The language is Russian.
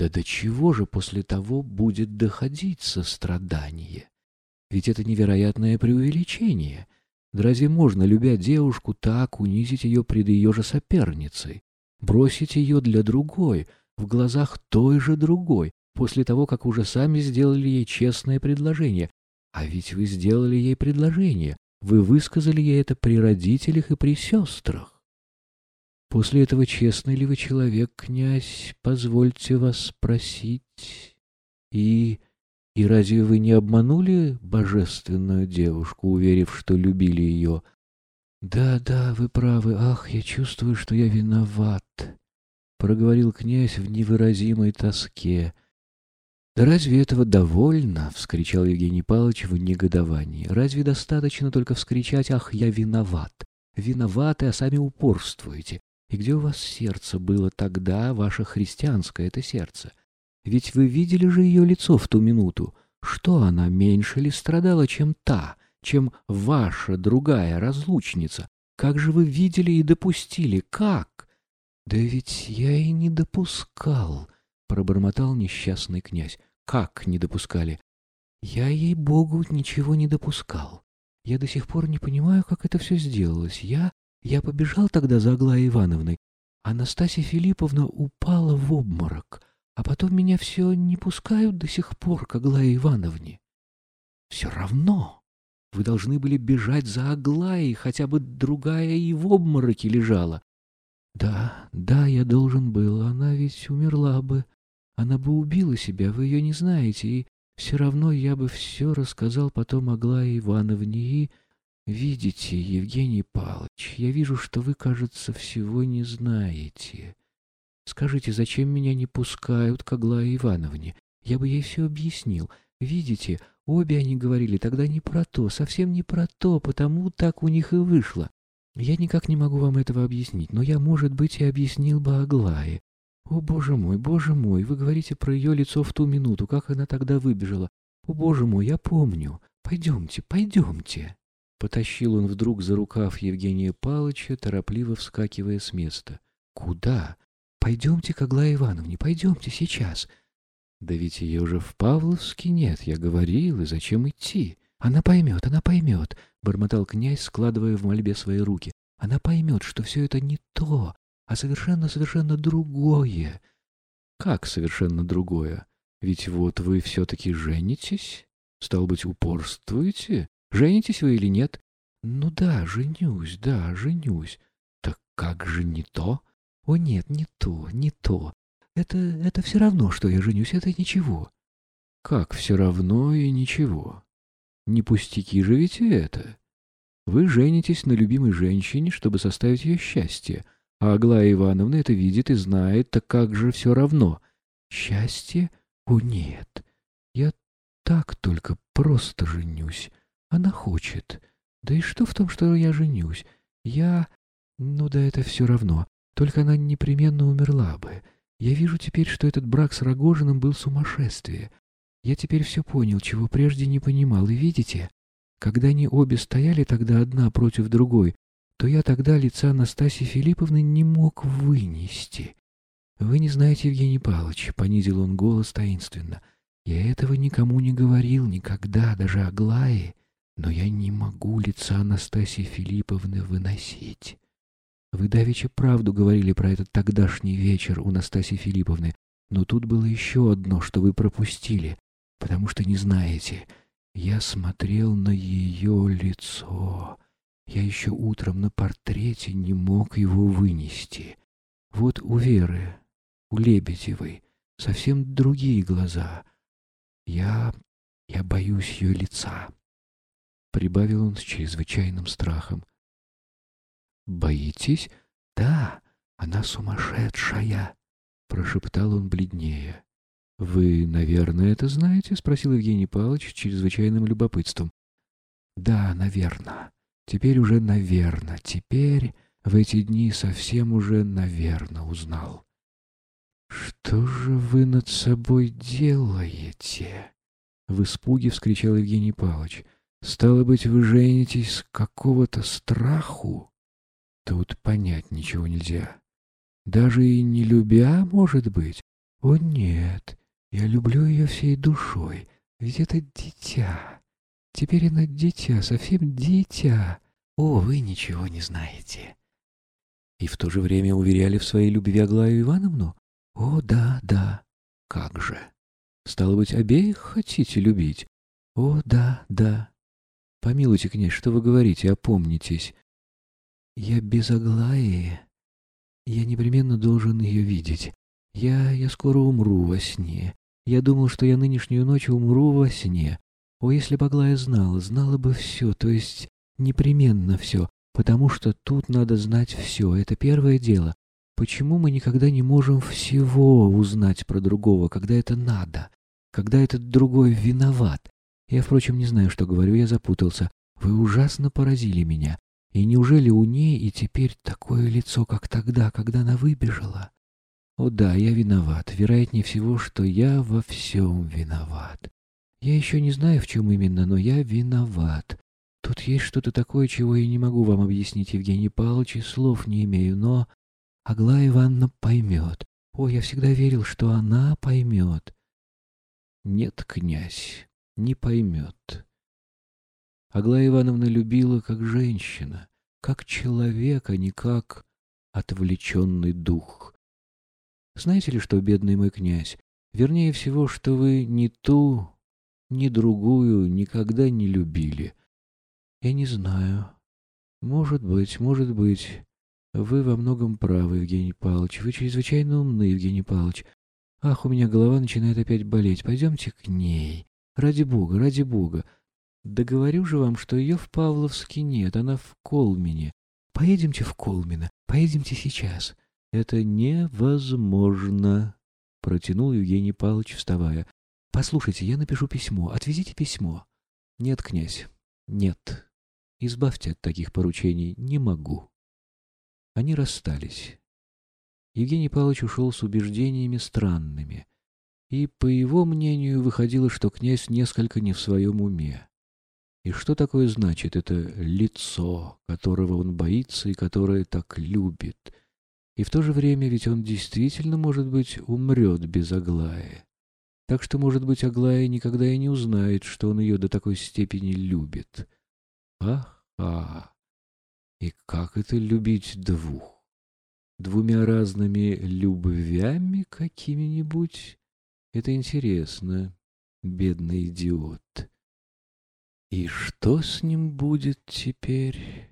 Да до чего же после того будет доходить сострадание? Ведь это невероятное преувеличение. Да разве можно, любя девушку, так унизить ее пред ее же соперницей? Бросить ее для другой, в глазах той же другой, после того, как уже сами сделали ей честное предложение. А ведь вы сделали ей предложение, вы высказали ей это при родителях и при сестрах. После этого честный ли вы человек, князь, позвольте вас спросить? И... и разве вы не обманули божественную девушку, уверив, что любили ее? Да, да, вы правы. Ах, я чувствую, что я виноват, проговорил князь в невыразимой тоске. «Да разве этого довольно?» — вскричал Евгений Павлович в негодовании. «Разве достаточно только вскричать «Ах, я виноват!» Виноваты, а сами упорствуете. И где у вас сердце было тогда, ваше христианское это сердце? Ведь вы видели же ее лицо в ту минуту. Что она меньше ли страдала, чем та, чем ваша другая разлучница? Как же вы видели и допустили? Как? Да ведь я и не допускал, пробормотал несчастный князь. Как не допускали? Я, ей-богу, ничего не допускал. Я до сих пор не понимаю, как это все сделалось. Я я побежал тогда за Аглаей Ивановной. Анастасия Филипповна упала в обморок, а потом меня все не пускают до сих пор к Аглае Ивановне. Все равно вы должны были бежать за Аглаей, хотя бы другая и в обмороке лежала. Да, да, я должен был, она ведь умерла бы. Она бы убила себя, вы ее не знаете, и все равно я бы все рассказал потом Аглае Ивановне и... «Видите, Евгений Павлович, я вижу, что вы, кажется, всего не знаете. Скажите, зачем меня не пускают к Аглае Ивановне? Я бы ей все объяснил. Видите, обе они говорили тогда не про то, совсем не про то, потому так у них и вышло. Я никак не могу вам этого объяснить, но я, может быть, и объяснил бы Аглае. О, боже мой, боже мой, вы говорите про ее лицо в ту минуту, как она тогда выбежала. О, боже мой, я помню. Пойдемте, пойдемте. Потащил он вдруг за рукав Евгения Павловича, торопливо вскакивая с места. «Куда? Пойдемте к Аглае Ивановне, пойдемте сейчас». «Да ведь ее уже в Павловске нет, я говорил, и зачем идти?» «Она поймет, она поймет», — бормотал князь, складывая в мольбе свои руки. «Она поймет, что все это не то, а совершенно-совершенно другое». «Как совершенно другое? Ведь вот вы все-таки женитесь? Стал быть, упорствуете?» Женитесь вы или нет? Ну да, женюсь, да, женюсь. Так как же не то? О нет, не то, не то. Это, это все равно, что я женюсь, это ничего. Как все равно и ничего? Не пустяки же ведь это. Вы женитесь на любимой женщине, чтобы составить ее счастье. А Аглая Ивановна это видит и знает, так как же все равно? Счастье? О нет, я так только просто женюсь. Она хочет. Да и что в том, что я женюсь? Я... Ну да это все равно. Только она непременно умерла бы. Я вижу теперь, что этот брак с Рогожиным был сумасшествие. Я теперь все понял, чего прежде не понимал. И видите, когда они обе стояли тогда одна против другой, то я тогда лица Анастасии Филипповны не мог вынести. Вы не знаете, Евгений Павлович, — понизил он голос таинственно, — я этого никому не говорил никогда, даже Аглае но я не могу лица Анастасии Филипповны выносить. Вы давеча правду говорили про этот тогдашний вечер у Настасьи Филипповны, но тут было еще одно, что вы пропустили, потому что не знаете. Я смотрел на ее лицо. Я еще утром на портрете не мог его вынести. Вот у Веры, у Лебедевой, совсем другие глаза. Я... я боюсь ее лица. — прибавил он с чрезвычайным страхом. «Боитесь? Да, она сумасшедшая!» — прошептал он бледнее. «Вы, наверное, это знаете?» — спросил Евгений Павлович с чрезвычайным любопытством. «Да, наверное. Теперь уже наверное. Теперь в эти дни совсем уже наверное узнал». «Что же вы над собой делаете?» — в испуге вскричал Евгений Павлович. Стало быть, вы женитесь с какого-то страху? Тут понять ничего нельзя. Даже и не любя, может быть. О нет, я люблю ее всей душой, ведь это дитя. Теперь она дитя, совсем дитя. О, вы ничего не знаете. И в то же время уверяли в своей любви Аглаю Ивановну? О, да, да. Как же. Стало быть, обеих хотите любить? О, да, да. Помилуйте, князь, что вы говорите, опомнитесь. Я без Аглаи. Я непременно должен ее видеть. Я... я скоро умру во сне. Я думал, что я нынешнюю ночь умру во сне. О, если бы Аглая знала, знала бы все, то есть непременно все, потому что тут надо знать все, это первое дело. Почему мы никогда не можем всего узнать про другого, когда это надо, когда этот другой виноват? Я, впрочем, не знаю, что говорю, я запутался. Вы ужасно поразили меня. И неужели у ней и теперь такое лицо, как тогда, когда она выбежала? О да, я виноват. Вероятнее всего, что я во всем виноват. Я еще не знаю, в чем именно, но я виноват. Тут есть что-то такое, чего я не могу вам объяснить, Евгений Павлович, и слов не имею, но Аглая Ивановна поймет. О, я всегда верил, что она поймет. Нет, князь, не поймет. Аглая Ивановна любила как женщина, как человек, а не как отвлеченный дух. Знаете ли что, бедный мой князь, вернее всего, что вы ни ту, ни другую никогда не любили. Я не знаю. Может быть, может быть. Вы во многом правы, Евгений Павлович. Вы чрезвычайно умны, Евгений Павлович. Ах, у меня голова начинает опять болеть. Пойдемте к ней. Ради бога, ради бога. Да говорю же вам, что ее в Павловске нет, она в Колмине. Поедемте в Колмино, поедемте сейчас. Это невозможно, протянул Евгений Павлович, вставая. Послушайте, я напишу письмо. Отвезите письмо. Нет, князь, нет. Избавьте от таких поручений. Не могу. Они расстались. Евгений Павлович ушел с убеждениями странными. И, по его мнению, выходило, что князь несколько не в своем уме. И что такое значит это лицо, которого он боится и которое так любит? И в то же время ведь он действительно, может быть, умрет без Аглаи. Так что, может быть, Аглая никогда и не узнает, что он ее до такой степени любит. Ах, а! И как это любить двух? Двумя разными любвями какими-нибудь? Это интересно, бедный идиот. И что с ним будет теперь?